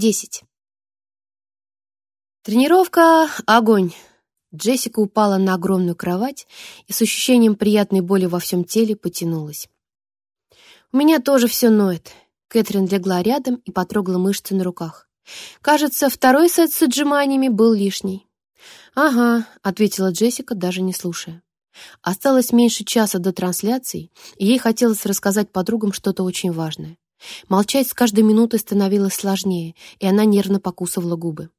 Десять. Тренировка — огонь. Джессика упала на огромную кровать и с ощущением приятной боли во всем теле потянулась. «У меня тоже все ноет». Кэтрин легла рядом и потрогала мышцы на руках. «Кажется, второй сет с отжиманиями был лишний». «Ага», — ответила Джессика, даже не слушая. Осталось меньше часа до трансляции, и ей хотелось рассказать подругам что-то очень важное. Молчать с каждой минутой становилось сложнее, и она нервно покусывала губы.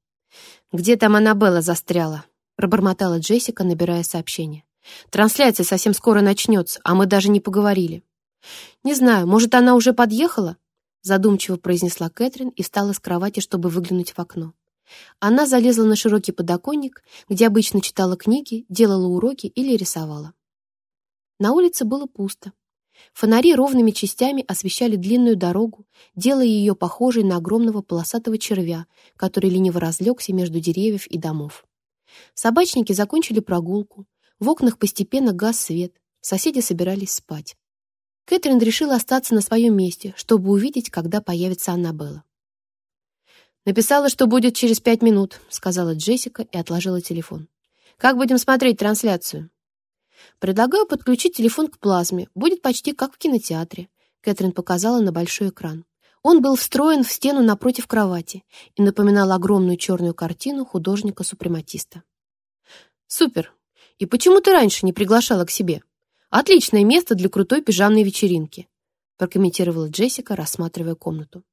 «Где там Аннабелла застряла?» — пробормотала Джессика, набирая сообщение. «Трансляция совсем скоро начнется, а мы даже не поговорили». «Не знаю, может, она уже подъехала?» задумчиво произнесла Кэтрин и встала с кровати, чтобы выглянуть в окно. Она залезла на широкий подоконник, где обычно читала книги, делала уроки или рисовала. На улице было пусто. Фонари ровными частями освещали длинную дорогу, делая ее похожей на огромного полосатого червя, который лениво разлегся между деревьев и домов. Собачники закончили прогулку. В окнах постепенно гас свет. Соседи собирались спать. Кэтрин решила остаться на своем месте, чтобы увидеть, когда появится Аннабелла. «Написала, что будет через пять минут», — сказала Джессика и отложила телефон. «Как будем смотреть трансляцию?» «Предлагаю подключить телефон к плазме. Будет почти как в кинотеатре», — Кэтрин показала на большой экран. Он был встроен в стену напротив кровати и напоминал огромную черную картину художника-супрематиста. «Супер! И почему ты раньше не приглашала к себе? Отличное место для крутой пижамной вечеринки», — прокомментировала Джессика, рассматривая комнату.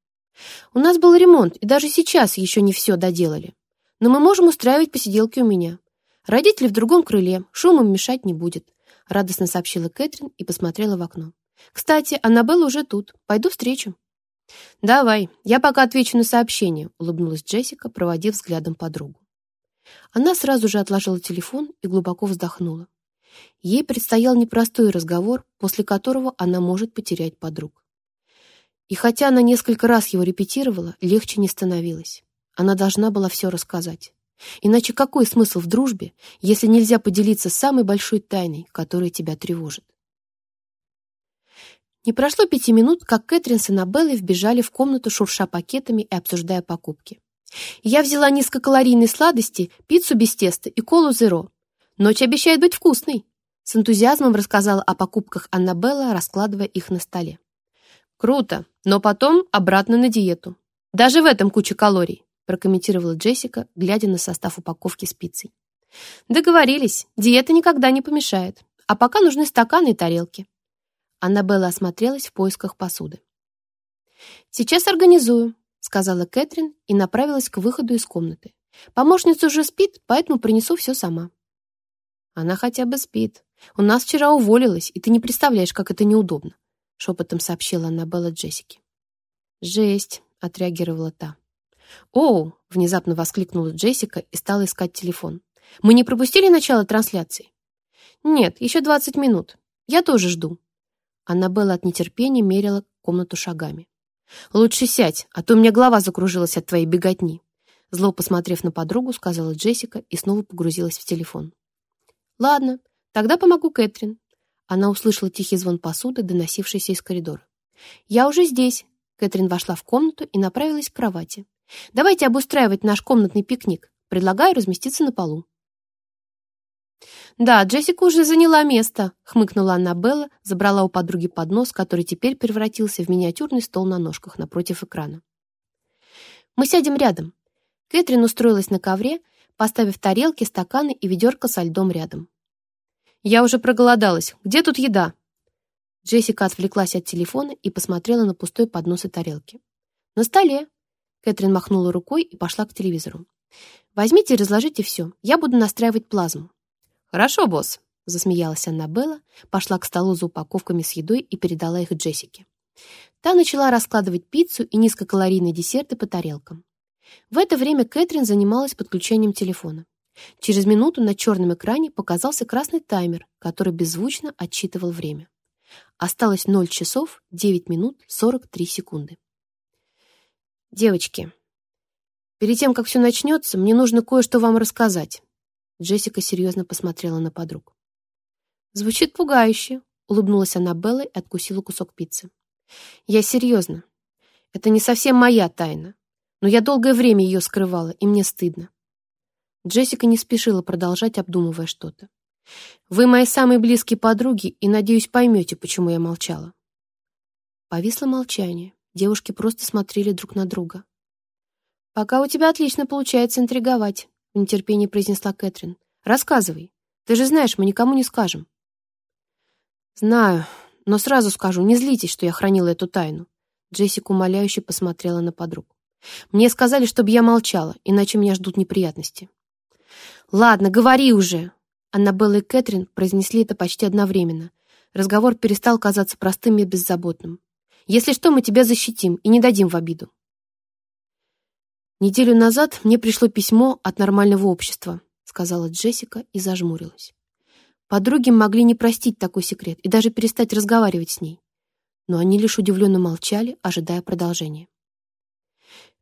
«У нас был ремонт, и даже сейчас еще не все доделали. Но мы можем устраивать посиделки у меня. Родители в другом крыле, шумом мешать не будет», — радостно сообщила Кэтрин и посмотрела в окно. «Кстати, Аннабелла уже тут. Пойду встречу». «Давай, я пока отвечу на сообщение», — улыбнулась Джессика, проводив взглядом подругу. Она сразу же отложила телефон и глубоко вздохнула. Ей предстоял непростой разговор, после которого она может потерять подруг. И хотя она несколько раз его репетировала, легче не становилось. Она должна была все рассказать. Иначе какой смысл в дружбе, если нельзя поделиться самой большой тайной, которая тебя тревожит? Не прошло пяти минут, как Кэтрин с Аннабеллой вбежали в комнату, шурша пакетами и обсуждая покупки. Я взяла низкокалорийные сладости, пиццу без теста и колу зеро. Ночь обещает быть вкусной. С энтузиазмом рассказала о покупках Аннабелла, раскладывая их на столе. Круто, но потом обратно на диету. Даже в этом куча калорий прокомментировала Джессика, глядя на состав упаковки с пиццей. «Договорились, диета никогда не помешает. А пока нужны стаканы и тарелки». Аннабелла осмотрелась в поисках посуды. «Сейчас организую», — сказала Кэтрин и направилась к выходу из комнаты. «Помощница уже спит, поэтому принесу все сама». «Она хотя бы спит. У нас вчера уволилась, и ты не представляешь, как это неудобно», — шепотом сообщила Аннабелла Джессике. «Жесть», — отреагировала та. «Оу!» — внезапно воскликнула Джессика и стала искать телефон. «Мы не пропустили начало трансляции?» «Нет, еще двадцать минут. Я тоже жду». Аннабелла от нетерпения мерила комнату шагами. «Лучше сядь, а то у меня голова закружилась от твоей беготни». Зло посмотрев на подругу, сказала Джессика и снова погрузилась в телефон. «Ладно, тогда помогу Кэтрин». Она услышала тихий звон посуды, доносившийся из коридора. «Я уже здесь». Кэтрин вошла в комнату и направилась к кровати. Давайте обустраивать наш комнатный пикник. Предлагаю разместиться на полу. «Да, Джессика уже заняла место», — хмыкнула Аннабелла, забрала у подруги поднос, который теперь превратился в миниатюрный стол на ножках напротив экрана. «Мы сядем рядом». Кэтрин устроилась на ковре, поставив тарелки, стаканы и ведерко со льдом рядом. «Я уже проголодалась. Где тут еда?» Джессика отвлеклась от телефона и посмотрела на пустой поднос и тарелки. «На столе», Кэтрин махнула рукой и пошла к телевизору. «Возьмите и разложите все. Я буду настраивать плазму». «Хорошо, босс», — засмеялась Аннабелла, пошла к столу за упаковками с едой и передала их Джессике. Та начала раскладывать пиццу и низкокалорийные десерты по тарелкам. В это время Кэтрин занималась подключением телефона. Через минуту на черном экране показался красный таймер, который беззвучно отсчитывал время. Осталось 0 часов 9 минут 43 секунды. «Девочки, перед тем, как все начнется, мне нужно кое-что вам рассказать». Джессика серьезно посмотрела на подруг. «Звучит пугающе», — улыбнулась она Беллой и откусила кусок пиццы. «Я серьезно. Это не совсем моя тайна, но я долгое время ее скрывала, и мне стыдно». Джессика не спешила продолжать, обдумывая что-то. «Вы мои самые близкие подруги, и, надеюсь, поймете, почему я молчала». Повисло молчание. Девушки просто смотрели друг на друга. «Пока у тебя отлично получается интриговать», — в нетерпении произнесла Кэтрин. «Рассказывай. Ты же знаешь, мы никому не скажем». «Знаю, но сразу скажу, не злитесь, что я хранила эту тайну». Джессика умоляюще посмотрела на подругу. «Мне сказали, чтобы я молчала, иначе меня ждут неприятности». «Ладно, говори уже!» Аннабелла и Кэтрин произнесли это почти одновременно. Разговор перестал казаться простым и беззаботным. Если что, мы тебя защитим и не дадим в обиду. Неделю назад мне пришло письмо от нормального общества, сказала Джессика и зажмурилась. Подруги могли не простить такой секрет и даже перестать разговаривать с ней. Но они лишь удивленно молчали, ожидая продолжения.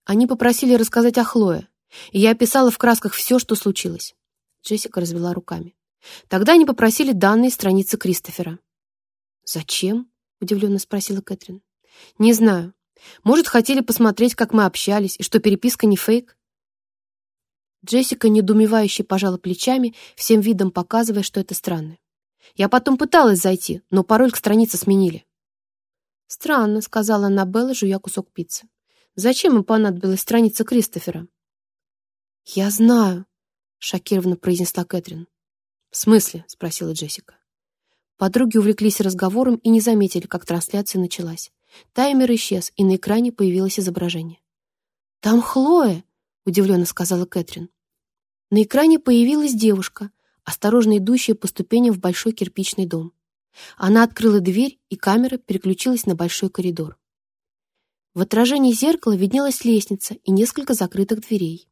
Они попросили рассказать о Хлое, и я описала в красках все, что случилось. Джессика развела руками. Тогда они попросили данные страницы Кристофера. «Зачем?» — удивленно спросила Кэтрин. Не знаю. Может, хотели посмотреть, как мы общались, и что переписка не фейк? Джессика недоумевающе пожала плечами, всем видом показывая, что это странно. Я потом пыталась зайти, но пароль к странице сменили. «Странно», — сказала Аннабелла, жуя кусок пиццы. «Зачем им понадобилась страница Кристофера?» «Я знаю», — шокированно произнесла Кэтрин. «В смысле?» — спросила Джессика. Подруги увлеклись разговором и не заметили, как трансляция началась. Таймер исчез, и на экране появилось изображение. «Там Хлоя!» — удивленно сказала Кэтрин. На экране появилась девушка, осторожно идущая по ступеням в большой кирпичный дом. Она открыла дверь, и камера переключилась на большой коридор. В отражении зеркала виднелась лестница и несколько закрытых дверей.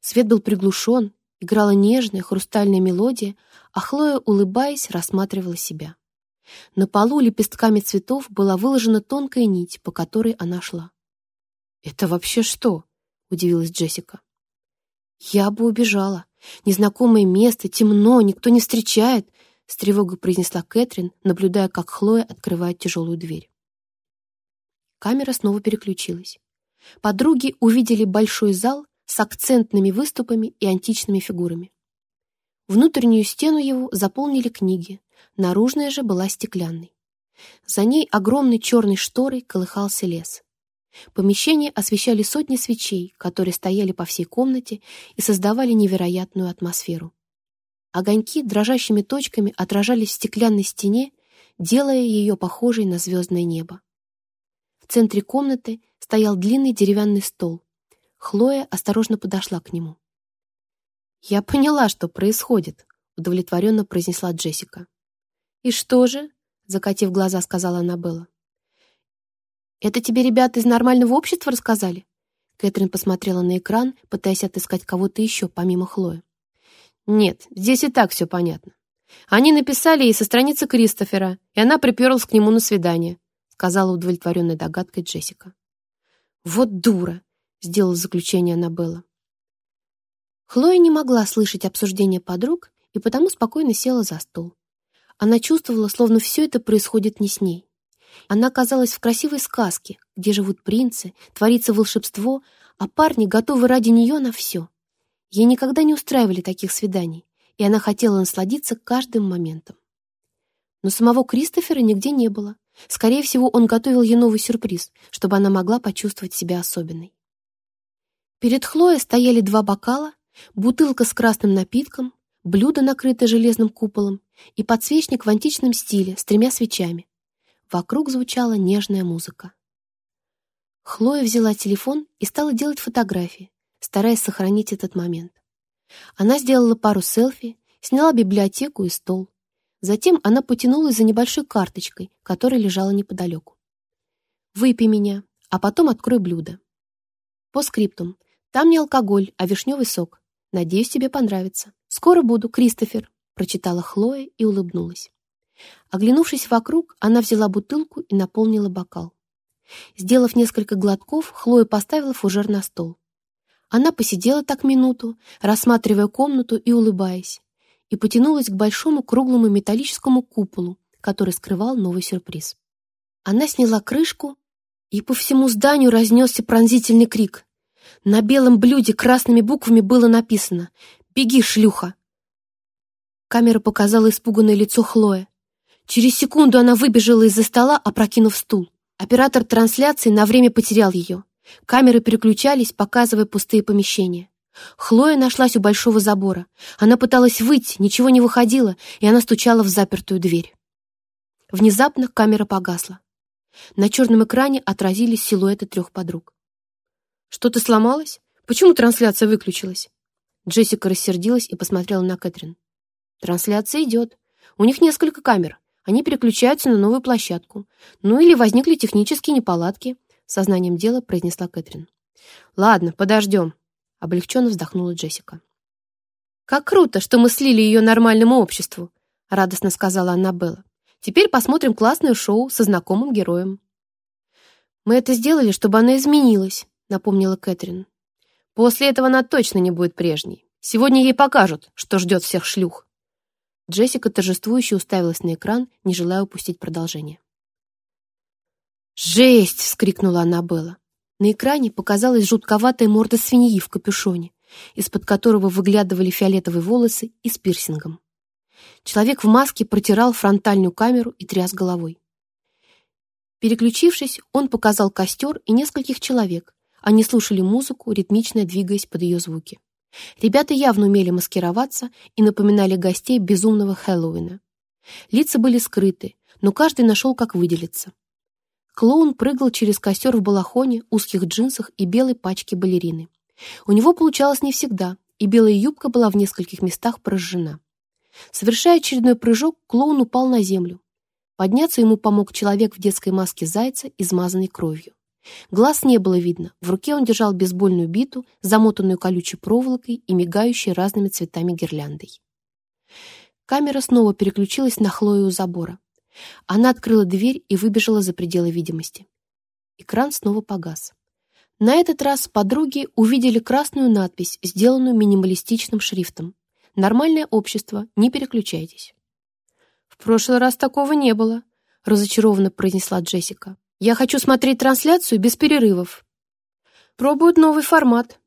Свет был приглушен, играла нежная хрустальная мелодия, а Хлоя, улыбаясь, рассматривала себя. На полу лепестками цветов была выложена тонкая нить, по которой она шла. «Это вообще что?» — удивилась Джессика. «Я бы убежала. Незнакомое место, темно, никто не встречает», — с тревогой произнесла Кэтрин, наблюдая, как Хлоя открывает тяжелую дверь. Камера снова переключилась. Подруги увидели большой зал с акцентными выступами и античными фигурами. Внутреннюю стену его заполнили книги, наружная же была стеклянной. За ней огромной черной шторой колыхался лес. Помещение освещали сотни свечей, которые стояли по всей комнате и создавали невероятную атмосферу. Огоньки дрожащими точками отражались в стеклянной стене, делая ее похожей на звездное небо. В центре комнаты стоял длинный деревянный стол. Хлоя осторожно подошла к нему. «Я поняла, что происходит», — удовлетворенно произнесла Джессика. «И что же?» — закатив глаза, сказала Аннабелла. «Это тебе ребята из нормального общества рассказали?» Кэтрин посмотрела на экран, пытаясь отыскать кого-то еще, помимо Хлои. «Нет, здесь и так все понятно. Они написали ей со страницы Кристофера, и она приперлась к нему на свидание», сказала удовлетворенной догадкой Джессика. «Вот дура!» — сделала заключение Аннабелла. Хлоя не могла слышать обсуждения подруг и потому спокойно села за стол. Она чувствовала, словно все это происходит не с ней. Она оказалась в красивой сказке, где живут принцы, творится волшебство, а парни готовы ради нее на все. Ей никогда не устраивали таких свиданий, и она хотела насладиться каждым моментом. Но самого Кристофера нигде не было. Скорее всего, он готовил ей новый сюрприз, чтобы она могла почувствовать себя особенной. Перед Хлоей стояли два бокала, бутылка с красным напитком, блюдо, накрытое железным куполом, и подсвечник в античном стиле с тремя свечами. Вокруг звучала нежная музыка. Хлоя взяла телефон и стала делать фотографии, стараясь сохранить этот момент. Она сделала пару селфи, сняла библиотеку и стол. Затем она потянулась за небольшой карточкой, которая лежала неподалеку. «Выпей меня, а потом открой блюдо». По скриптум. Там не алкоголь, а вишневый сок. Надеюсь, тебе понравится. Скоро буду, Кристофер прочитала Хлоя и улыбнулась. Оглянувшись вокруг, она взяла бутылку и наполнила бокал. Сделав несколько глотков, Хлоя поставила фужер на стол. Она посидела так минуту, рассматривая комнату и улыбаясь, и потянулась к большому круглому металлическому куполу, который скрывал новый сюрприз. Она сняла крышку, и по всему зданию разнесся пронзительный крик. На белом блюде красными буквами было написано «Беги, шлюха!» Камера показала испуганное лицо Хлои. Через секунду она выбежала из-за стола, опрокинув стул. Оператор трансляции на время потерял ее. Камеры переключались, показывая пустые помещения. Хлоя нашлась у большого забора. Она пыталась выйти, ничего не выходило, и она стучала в запертую дверь. Внезапно камера погасла. На черном экране отразились силуэты трех подруг. «Что-то сломалось? Почему трансляция выключилась?» Джессика рассердилась и посмотрела на Кэтрин. Трансляция идет. У них несколько камер. Они переключаются на новую площадку. Ну или возникли технические неполадки, сознанием дела произнесла Кэтрин. Ладно, подождем, облегченно вздохнула Джессика. Как круто, что мы слили ее нормальному обществу, радостно сказала Аннабелла. Теперь посмотрим классное шоу со знакомым героем. Мы это сделали, чтобы она изменилась, напомнила Кэтрин. После этого она точно не будет прежней. Сегодня ей покажут, что ждет всех шлюх. Джессика торжествующе уставилась на экран, не желая упустить продолжение. «Жесть!» — вскрикнула Аннабелла. На экране показалась жутковатая морда свиньи в капюшоне, из-под которого выглядывали фиолетовые волосы и с пирсингом. Человек в маске протирал фронтальную камеру и тряс головой. Переключившись, он показал костер и нескольких человек. Они слушали музыку, ритмично двигаясь под ее звуки. Ребята явно умели маскироваться и напоминали гостей безумного Хэллоуина. Лица были скрыты, но каждый нашел, как выделиться. Клоун прыгал через костер в балахоне, узких джинсах и белой пачке балерины. У него получалось не всегда, и белая юбка была в нескольких местах прожжена. Совершая очередной прыжок, клоун упал на землю. Подняться ему помог человек в детской маске зайца, измазанной кровью. Глаз не было видно, в руке он держал бейсбольную биту, замотанную колючей проволокой и мигающей разными цветами гирляндой. Камера снова переключилась на Хлою у забора. Она открыла дверь и выбежала за пределы видимости. Экран снова погас. На этот раз подруги увидели красную надпись, сделанную минималистичным шрифтом. «Нормальное общество, не переключайтесь». «В прошлый раз такого не было», — разочарованно произнесла Джессика. Я хочу смотреть трансляцию без перерывов. Пробуют новый формат.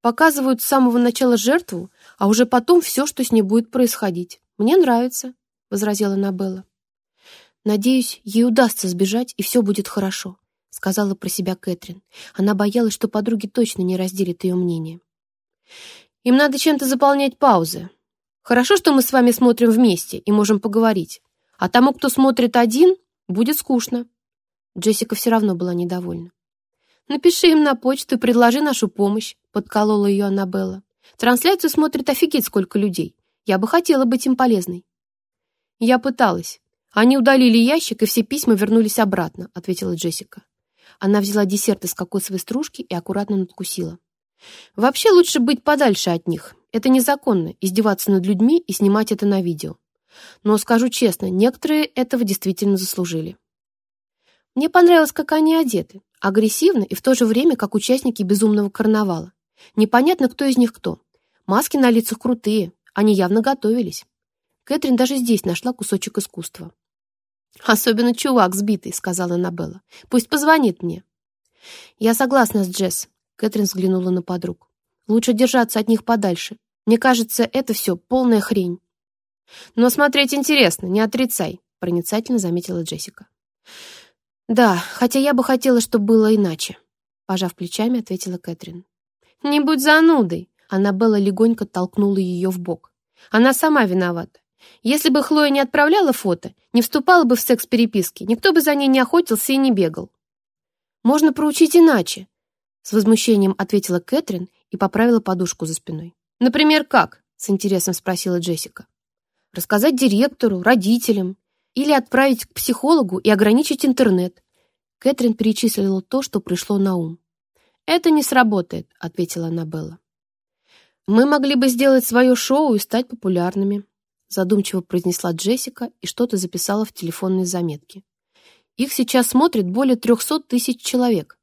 Показывают с самого начала жертву, а уже потом все, что с ней будет происходить. Мне нравится, — возразила Набелла. Надеюсь, ей удастся сбежать, и все будет хорошо, — сказала про себя Кэтрин. Она боялась, что подруги точно не разделят ее мнение. Им надо чем-то заполнять паузы. Хорошо, что мы с вами смотрим вместе и можем поговорить. А тому, кто смотрит один, будет скучно. Джессика все равно была недовольна. «Напиши им на почту и предложи нашу помощь», — подколола ее Аннабелла. «Трансляцию смотрит офигеть сколько людей. Я бы хотела быть им полезной». «Я пыталась. Они удалили ящик, и все письма вернулись обратно», — ответила Джессика. Она взяла десерт из кокосовой стружки и аккуратно надкусила. «Вообще лучше быть подальше от них. Это незаконно — издеваться над людьми и снимать это на видео. Но скажу честно, некоторые этого действительно заслужили». Мне понравилось, как они одеты, агрессивно и в то же время, как участники безумного карнавала. Непонятно, кто из них кто. Маски на лицах крутые, они явно готовились. Кэтрин даже здесь нашла кусочек искусства. «Особенно чувак сбитый», — сказала Аннабелла. «Пусть позвонит мне». «Я согласна с Джесс», — Кэтрин взглянула на подруг. «Лучше держаться от них подальше. Мне кажется, это все полная хрень». «Но смотреть интересно, не отрицай», — проницательно заметила Джессика. «Да, хотя я бы хотела, чтобы было иначе», — пожав плечами, ответила Кэтрин. «Не будь занудой!» — Аннабелла легонько толкнула ее в бок. «Она сама виновата. Если бы Хлоя не отправляла фото, не вступала бы в секс-переписки, никто бы за ней не охотился и не бегал». «Можно проучить иначе», — с возмущением ответила Кэтрин и поправила подушку за спиной. «Например, как?» — с интересом спросила Джессика. «Рассказать директору, родителям или отправить к психологу и ограничить интернет. Кэтрин перечислила то, что пришло на ум. «Это не сработает», — ответила Аннабелла. «Мы могли бы сделать свое шоу и стать популярными», — задумчиво произнесла Джессика и что-то записала в телефонные заметки. «Их сейчас смотрит более трехсот тысяч человек.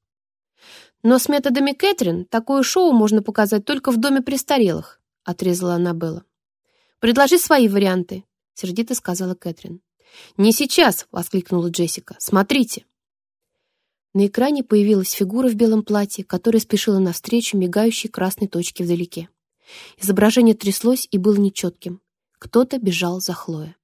Но с методами Кэтрин такое шоу можно показать только в доме престарелых», — отрезала Аннабелла. «Предложи свои варианты», — сердито сказала Кэтрин. «Не сейчас!» — воскликнула Джессика. «Смотрите!» На экране появилась фигура в белом платье, которая спешила навстречу мигающей красной точке вдалеке. Изображение тряслось и было нечетким. Кто-то бежал за Хлоя.